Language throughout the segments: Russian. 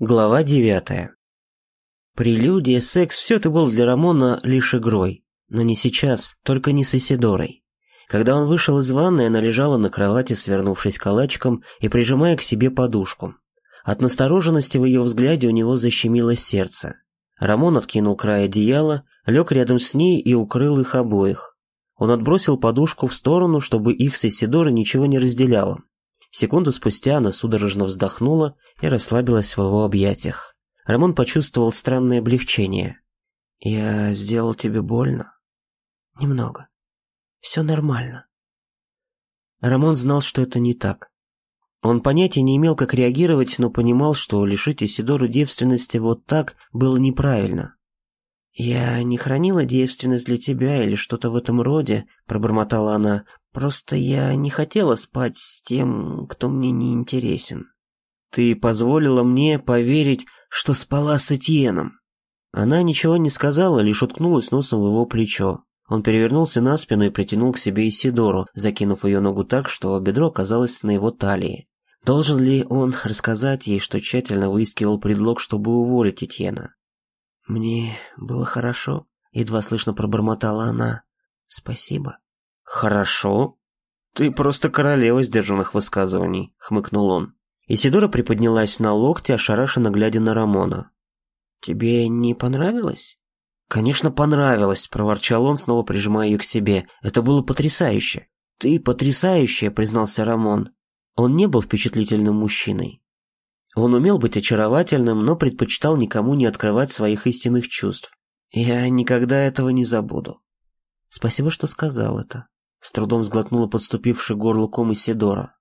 Глава девятая. Прелюдия, секс – все это было для Рамона лишь игрой. Но не сейчас, только не с Исидорой. Когда он вышел из ванной, она лежала на кровати, свернувшись калачиком и прижимая к себе подушку. От настороженности в ее взгляде у него защемило сердце. Рамон откинул край одеяла, лег рядом с ней и укрыл их обоих. Он отбросил подушку в сторону, чтобы их с Исидорой ничего не разделяло. Секунду спустя она судорожно вздохнула и расслабилась в его объятиях. Рамон почувствовал странное облегчение. «Я сделал тебе больно?» «Немного. Все нормально». Рамон знал, что это не так. Он понятия не имел, как реагировать, но понимал, что лишить Исидору девственности вот так было неправильно. «Я не хранила девственность для тебя или что-то в этом роде», — пробормотала она. «Просто я не хотела спать с тем, кто мне не интересен». «Ты позволила мне поверить, что спала с Этьеном». Она ничего не сказала, лишь уткнулась носом в его плечо. Он перевернулся на спину и притянул к себе Исидору, закинув ее ногу так, что бедро оказалось на его талии. Должен ли он рассказать ей, что тщательно выискивал предлог, чтобы уволить Этьена? «Мне было хорошо», — едва слышно пробормотала она. «Спасибо». «Хорошо? Ты просто королева сдержанных высказываний», — хмыкнул он. Исидора приподнялась на локте, ошарашенно глядя на Рамона. «Тебе не понравилось?» «Конечно, понравилось», — проворчал он, снова прижимая ее к себе. «Это было потрясающе». «Ты потрясающая», — признался Рамон. Он не был впечатлительным мужчиной. Он умел быть очаровательным, но предпочитал никому не открывать своих истинных чувств. Я никогда этого не забуду. Спасибо, что сказал это. С трудом сглотнула подступивший горло ком Исидора.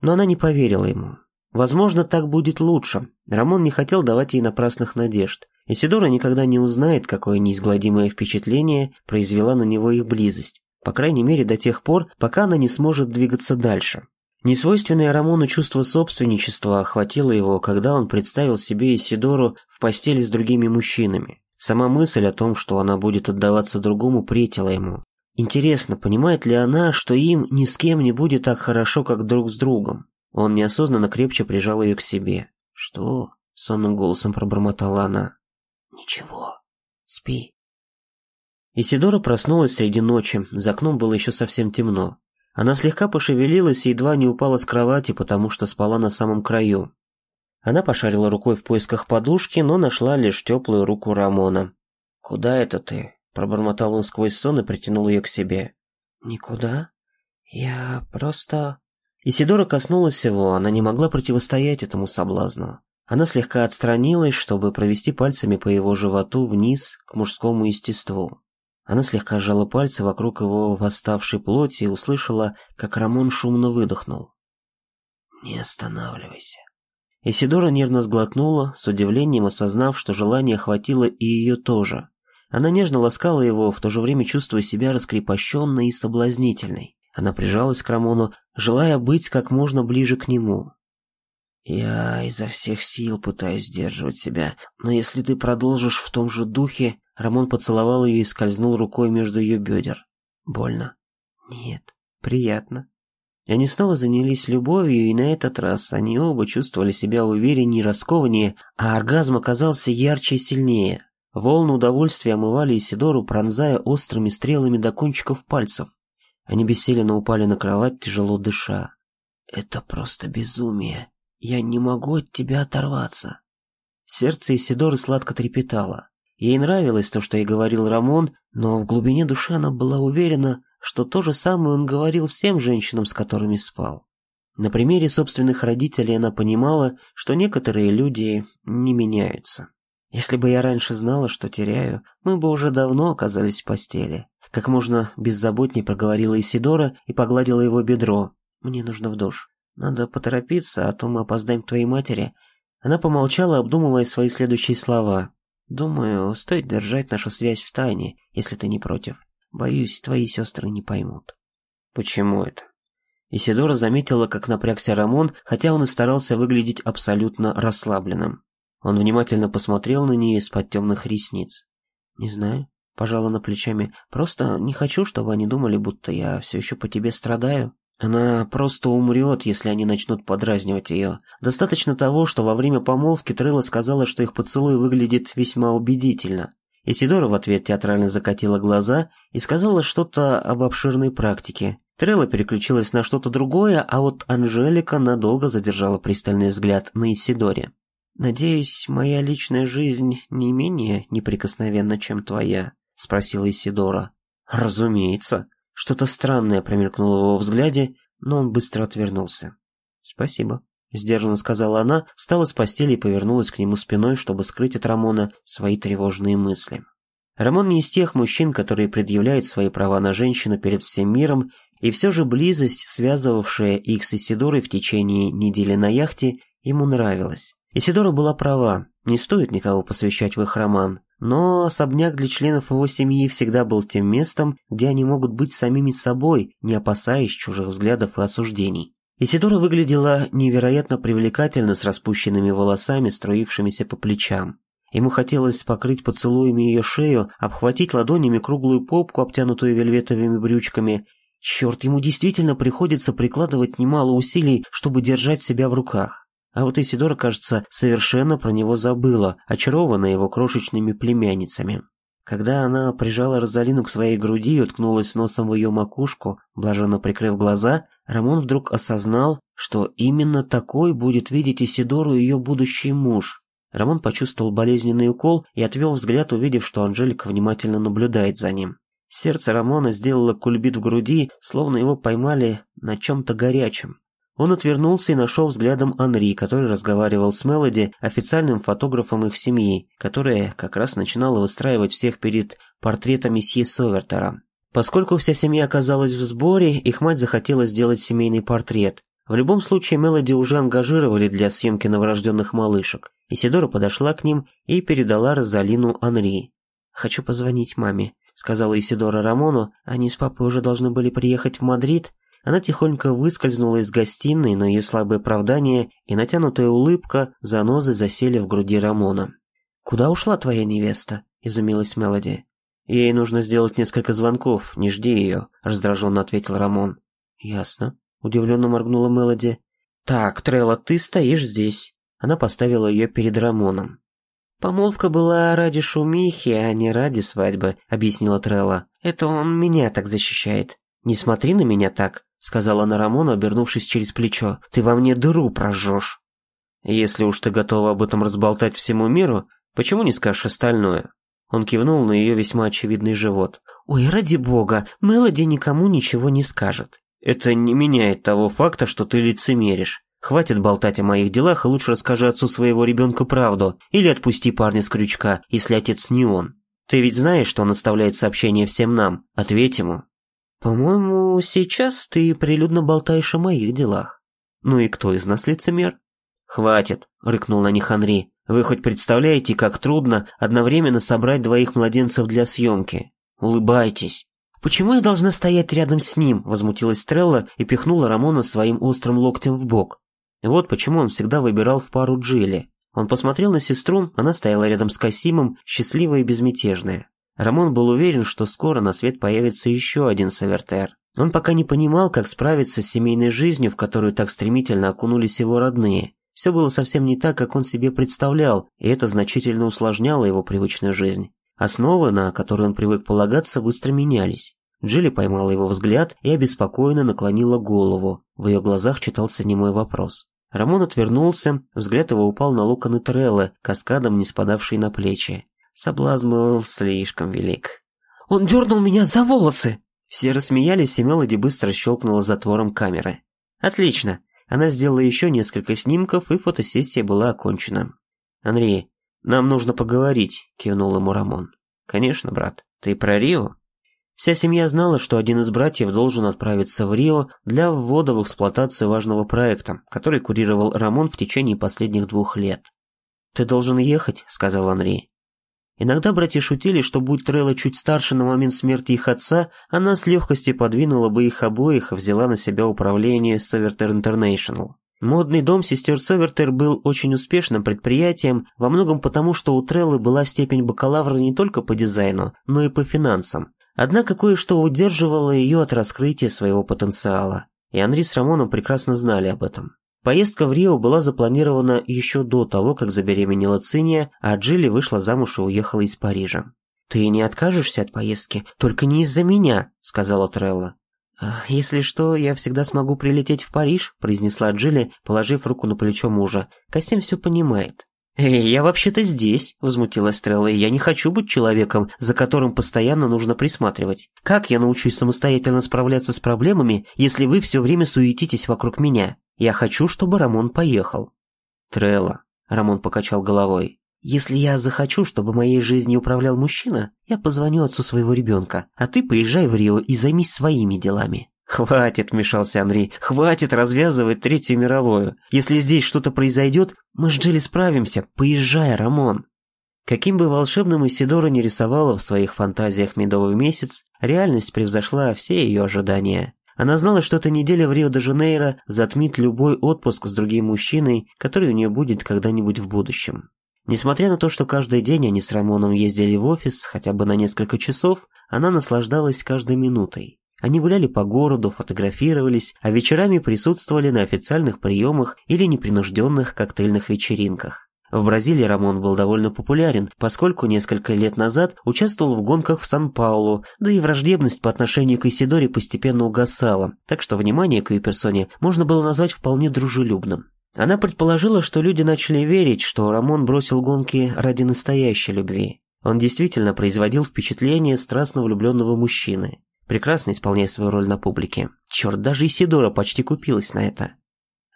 Но она не поверила ему. Возможно, так будет лучше. Рамон не хотел давать ей напрасных надежд. Исидора никогда не узнает, какое неизгладимое впечатление произвела на него их близость. По крайней мере, до тех пор, пока она не сможет двигаться дальше. Несвойственное Рамону чувство собственничества охватило его, когда он представил себе Исидору в постели с другими мужчинами. Сама мысль о том, что она будет отдаваться другому, претила ему. Интересно, понимает ли она, что им ни с кем не будет так хорошо, как друг с другом? Он неосознанно крепче прижал ее к себе. «Что?» — сонным голосом пробормотала она. «Ничего. Спи». Исидора проснулась среди ночи, за окном было еще совсем темно. Она слегка пошевелилась и едва не упала с кровати, потому что спала на самом краю. Она пошарила рукой в поисках подушки, но нашла лишь теплую руку Рамона. «Куда это ты?» – пробормотал он сквозь сон и притянул ее к себе. «Никуда. Я просто...» Исидора коснулась его, она не могла противостоять этому соблазну. Она слегка отстранилась, чтобы провести пальцами по его животу вниз к мужскому естеству. Она слегка сжала пальцы вокруг его восставшей плоти и услышала, как Рамон шумно выдохнул. «Не останавливайся». Исидора нервно сглотнула, с удивлением осознав, что желание охватило и ее тоже. Она нежно ласкала его, в то же время чувствуя себя раскрепощенной и соблазнительной. Она прижалась к Рамону, желая быть как можно ближе к нему. «Я изо всех сил пытаюсь сдерживать себя, но если ты продолжишь в том же духе, Рамон поцеловал ее и скользнул рукой между ее бедер. Больно? Нет. Приятно. И они снова занялись любовью, и на этот раз они оба чувствовали себя увереннее и раскованнее, а оргазм оказался ярче и сильнее. Волны удовольствия омывали Исидору, пронзая острыми стрелами до кончиков пальцев. Они бессиленно упали на кровать, тяжело дыша. «Это просто безумие. Я не могу от тебя оторваться». Сердце Исидоры сладко трепетало. Ей нравилось то, что ей говорил Рамон, но в глубине души она была уверена, что то же самое он говорил всем женщинам, с которыми спал. На примере собственных родителей она понимала, что некоторые люди не меняются. Если бы я раньше знала, что теряю, мы бы уже давно оказались в постели. Как можно беззаботнее проговорила Исидора и погладила его бедро. Мне нужно в душ. Надо поторопиться, а то мы опоздаем к твоей матери. Она помолчала, обдумывая свои следующие слова. Думаю, стоит держать нашу связь в тайне, если ты не против. Боюсь, твои сестры не поймут. Почему это? Исидора заметила, как напрягся Рамон, хотя он и старался выглядеть абсолютно расслабленным. Он внимательно посмотрел на нее из-под темных ресниц. «Не знаю», — пожала на плечами. «Просто не хочу, чтобы они думали, будто я все еще по тебе страдаю». Она просто умрет, если они начнут подразнивать ее. Достаточно того, что во время помолвки Трелла сказала, что их поцелуй выглядит весьма убедительно. Исидора в ответ театрально закатила глаза и сказала что-то об обширной практике. Трелла переключилась на что-то другое, а вот Анжелика надолго задержала пристальный взгляд на Исидоре. «Надеюсь, моя личная жизнь не менее неприкосновенна, чем твоя?» — спросила Исидора. «Разумеется», что-то странное промелькнуло в его взгляде, но он быстро отвернулся. «Спасибо», — сдержанно сказала она, встала с постели и повернулась к нему спиной, чтобы скрыть от Рамона свои тревожные мысли. Рамон не из тех мужчин, которые предъявляют свои права на женщину перед всем миром, и все же близость, связывавшая их с Исидорой в течение недели на яхте, ему нравилась. Исидора была права, не стоит никого посвящать в их роман, но особняк для членов его семьи всегда был тем местом, где они могут быть самими собой, не опасаясь чужих взглядов и осуждений. Исидора выглядела невероятно привлекательно с распущенными волосами, струившимися по плечам. Ему хотелось покрыть поцелуями ее шею, обхватить ладонями круглую попку, обтянутую вельветовыми брючками. Черт, ему действительно приходится прикладывать немало усилий, чтобы держать себя в руках. А вот Исидора, кажется, совершенно про него забыла, очарованная его крошечными племянницами. Когда она прижала Розалину к своей груди и уткнулась носом в ее макушку, блаженно прикрыв глаза, Рамон вдруг осознал, что именно такой будет видеть Исидору ее будущий муж. Рамон почувствовал болезненный укол и отвел взгляд, увидев, что Анжелика внимательно наблюдает за ним. Сердце Рамона сделало кульбит в груди, словно его поймали на чем-то горячем. Он отвернулся и нашел взглядом Анри, который разговаривал с Мелоди, официальным фотографом их семьи, которая как раз начинала выстраивать всех перед портретом месье Совертера. Поскольку вся семья оказалась в сборе, их мать захотела сделать семейный портрет. В любом случае Мелоди уже ангажировали для съемки новорожденных малышек. Исидора подошла к ним и передала Розалину Анри. «Хочу позвонить маме», — сказала Исидора Рамону. «Они с папой уже должны были приехать в Мадрид, она тихонько выскользнула из гостиной, но ее слабое оправдание и натянутая улыбка занозы засели в груди Рамона. «Куда ушла твоя невеста?» – изумилась Мелоди. «Ей нужно сделать несколько звонков, не жди ее», – раздраженно ответил Рамон. «Ясно», – удивленно моргнула Мелоди. «Так, Трелла, ты стоишь здесь». Она поставила ее перед Рамоном. «Помолвка была ради шумихи, а не ради свадьбы», — объяснила Трелла. «Это он меня так защищает. Не смотри на меня так сказала она обернувшись через плечо. «Ты во мне дыру прожжешь». «Если уж ты готова об этом разболтать всему миру, почему не скажешь остальное?» Он кивнул на ее весьма очевидный живот. «Ой, ради бога, Мелоди никому ничего не скажет». «Это не меняет того факта, что ты лицемеришь. Хватит болтать о моих делах и лучше расскажи отцу своего ребенка правду, или отпусти парня с крючка, если отец не он. Ты ведь знаешь, что он оставляет сообщение всем нам. Ответь ему». «По-моему, сейчас ты прилюдно болтаешь о моих делах. Ну и кто из нас лицемер?» «Хватит», — рыкнул на них Анри. «Вы хоть представляете, как трудно одновременно собрать двоих младенцев для съемки? Улыбайтесь». «Почему я должна стоять рядом с ним?» — возмутилась Трелла и пихнула Рамона своим острым локтем в бок. Вот почему он всегда выбирал в пару Джилли. Он посмотрел на сестру, она стояла рядом с Касимом, счастливая и безмятежная. Рамон был уверен, что скоро на свет появится еще один Савертер. Он пока не понимал, как справиться с семейной жизнью, в которую так стремительно окунулись его родные. Все было совсем не так, как он себе представлял, и это значительно усложняло его привычную жизнь. Основы, на которые он привык полагаться, быстро менялись. Джилли поймала его взгляд и обеспокоенно наклонила голову. В ее глазах читался немой вопрос. Рамон отвернулся, взгляд его упал на локоны Треллы, каскадом не спадавшие на плечи. Соблазн был слишком велик. «Он дернул меня за волосы!» Все рассмеялись, и Мелоди быстро щелкнула затвором камеры. «Отлично!» Она сделала еще несколько снимков, и фотосессия была окончена. «Анри, нам нужно поговорить», — кивнул ему Рамон. «Конечно, брат. Ты про Рио?» Вся семья знала, что один из братьев должен отправиться в Рио для ввода в эксплуатацию важного проекта, который курировал Рамон в течение последних двух лет. «Ты должен ехать», — сказал Анри. Иногда братья шутили, что будь Трелла чуть старше на момент смерти их отца, она с легкостью подвинула бы их обоих и взяла на себя управление Совертер Интернешнл. Модный дом сестер Совертер был очень успешным предприятием, во многом потому, что у Треллы была степень бакалавра не только по дизайну, но и по финансам. Однако кое-что удерживало ее от раскрытия своего потенциала. и Анри с Рамоном прекрасно знали об этом. Поездка в Рио была запланирована еще до того, как забеременела Циния, а Джилли вышла замуж и уехала из Парижа. «Ты не откажешься от поездки? Только не из-за меня», — сказала Трелла. «А, «Если что, я всегда смогу прилететь в Париж», — произнесла Джилли, положив руку на плечо мужа. «Костян все понимает». «Эй, я вообще-то здесь», — возмутилась Трелла, «и я не хочу быть человеком, за которым постоянно нужно присматривать. Как я научусь самостоятельно справляться с проблемами, если вы все время суетитесь вокруг меня? Я хочу, чтобы Рамон поехал». «Трелла», — Рамон покачал головой, если я захочу, чтобы моей жизнью управлял мужчина, я позвоню отцу своего ребенка, а ты поезжай в Рио и займись своими делами». «Хватит», — вмешался Анри, — «хватит развязывать Третью мировую. Если здесь что-то произойдет, мы с Джилли справимся. Поезжай, Рамон». Каким бы волшебным Исидора не рисовала в своих фантазиях медовый месяц, реальность превзошла все ее ожидания. Она знала, что эта неделя в Рио-де-Жанейро затмит любой отпуск с другим мужчиной, который у нее будет когда-нибудь в будущем. Несмотря на то, что каждый день они с Рамоном ездили в офис хотя бы на несколько часов, она наслаждалась каждой минутой. Они гуляли по городу, фотографировались, а вечерами присутствовали на официальных приемах или непринужденных коктейльных вечеринках. В Бразилии Рамон был довольно популярен, поскольку несколько лет назад участвовал в гонках в Сан-Паулу, да и враждебность по отношению к Исидоре постепенно угасала, так что внимание к ее персоне можно было назвать вполне дружелюбным. Она предположила, что люди начали верить, что Рамон бросил гонки ради настоящей любви. Он действительно производил впечатление страстно влюбленного мужчины, прекрасно исполняя свою роль на публике. Черт, даже Исидора почти купилась на это.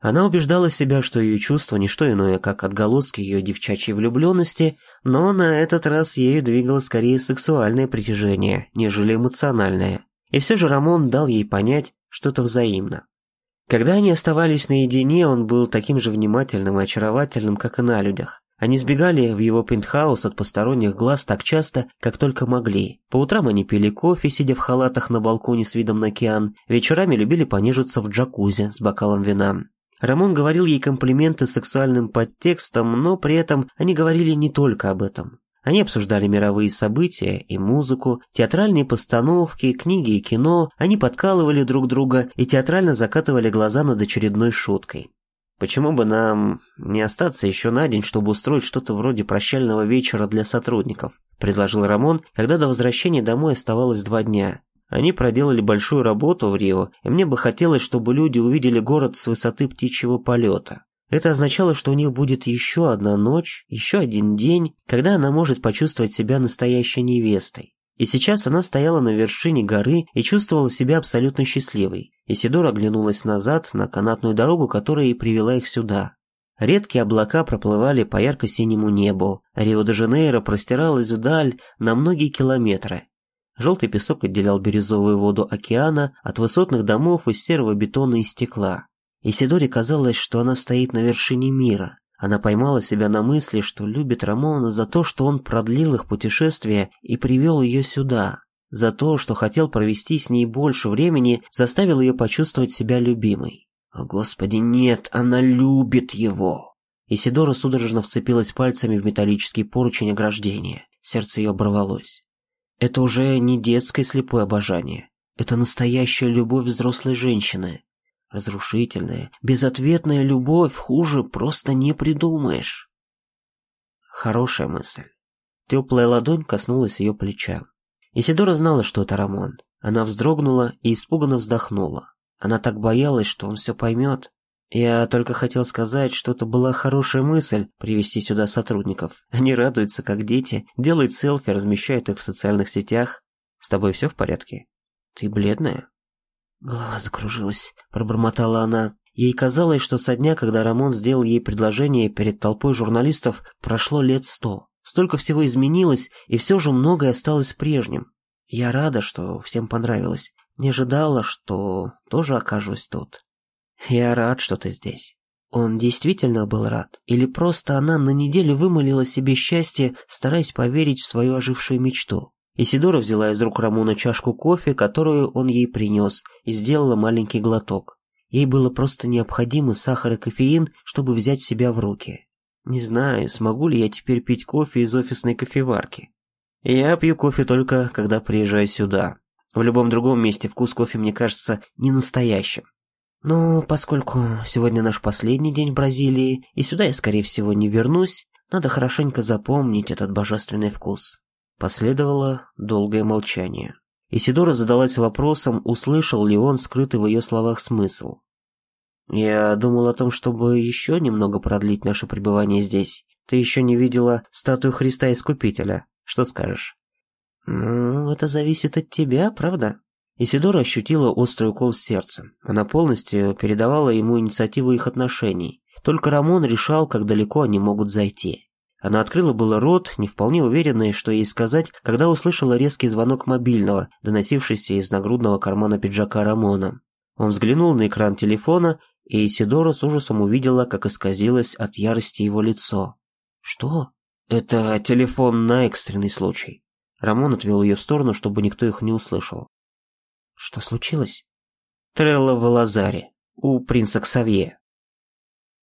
Она убеждала себя, что ее чувство не что иное, как отголоски ее девчачьей влюбленности, но на этот раз ею двигало скорее сексуальное притяжение, нежели эмоциональное. И все же Рамон дал ей понять, что это взаимно. Когда они оставались наедине, он был таким же внимательным и очаровательным, как и на людях. Они сбегали в его пентхаус от посторонних глаз так часто, как только могли. По утрам они пили кофе, сидя в халатах на балконе с видом на океан. Вечерами любили понежиться в джакузи с бокалом вина. Рамон говорил ей комплименты с сексуальным подтекстом, но при этом они говорили не только об этом. Они обсуждали мировые события и музыку, театральные постановки, книги и кино, они подкалывали друг друга и театрально закатывали глаза над очередной шуткой. «Почему бы нам не остаться еще на день, чтобы устроить что-то вроде прощального вечера для сотрудников?» – предложил Рамон, когда до возвращения домой оставалось два дня. Они проделали большую работу в Рио, и мне бы хотелось, чтобы люди увидели город с высоты птичьего полета. Это означало, что у них будет еще одна ночь, еще один день, когда она может почувствовать себя настоящей невестой. И сейчас она стояла на вершине горы и чувствовала себя абсолютно счастливой. Исидора оглянулась назад на канатную дорогу, которая и привела их сюда. Редкие облака проплывали по ярко-синему небу. Рио-де-Жанейро простиралось вдаль на многие километры. Желтый песок отделял бирюзовую воду океана от высотных домов из серого бетона и стекла. Исидоре казалось, что она стоит на вершине мира. Она поймала себя на мысли, что любит Рамона за то, что он продлил их путешествие и привел ее сюда. За то, что хотел провести с ней больше времени, заставил ее почувствовать себя любимой. О, Господи, нет, она любит его. Исидора судорожно вцепилась пальцами в металлический поручень ограждения. Сердце ее оборвалось. Это уже не детское слепое обожание. Это настоящая любовь взрослой женщины. Разрушительная, безответная любовь хуже просто не придумаешь. Хорошая мысль. Теплая ладонь коснулась ее плеча. Исидора знала, что это Рамон. Она вздрогнула и испуганно вздохнула. Она так боялась, что он все поймет. Я только хотел сказать, что это была хорошая мысль привести сюда сотрудников. Они радуются, как дети, делают селфи, размещают их в социальных сетях. С тобой все в порядке? Ты бледная? Голова закружилась, пробормотала она. Ей казалось, что со дня, когда Рамон сделал ей предложение перед толпой журналистов, прошло лет сто. Столько всего изменилось, и все же многое осталось прежним. Я рада, что всем понравилось. Не ожидала, что тоже окажусь тут. Я рад, что ты здесь. Он действительно был рад? Или просто она на неделю вымолила себе счастье, стараясь поверить в свою ожившую мечту? Исидора взяла из рук Рамона чашку кофе, которую он ей принес, и сделала маленький глоток. Ей было просто необходимо сахар и кофеин, чтобы взять себя в руки. Не знаю, смогу ли я теперь пить кофе из офисной кофеварки. Я пью кофе только, когда приезжаю сюда. В любом другом месте вкус кофе мне кажется не настоящим. Но поскольку сегодня наш последний день в Бразилии, и сюда я, скорее всего, не вернусь, надо хорошенько запомнить этот божественный вкус. Последовало долгое молчание. Исидора задалась вопросом, услышал ли он скрытый в ее словах смысл. «Я думал о том, чтобы еще немного продлить наше пребывание здесь. Ты еще не видела статую Христа Искупителя. Что скажешь?» «Ну, это зависит от тебя, правда?» Исидора ощутила острый укол в сердце. Она полностью передавала ему инициативу их отношений. Только Рамон решал, как далеко они могут зайти. Она открыла было рот, не вполне уверенная, что ей сказать, когда услышала резкий звонок мобильного, доносившийся из нагрудного кармана пиджака Рамона. Он взглянул на экран телефона, и Исидора с ужасом увидела, как исказилось от ярости его лицо. «Что?» «Это телефон на экстренный случай». Рамон отвел ее в сторону, чтобы никто их не услышал. «Что случилось?» «Трелла в Лазаре, у принца Ксавье.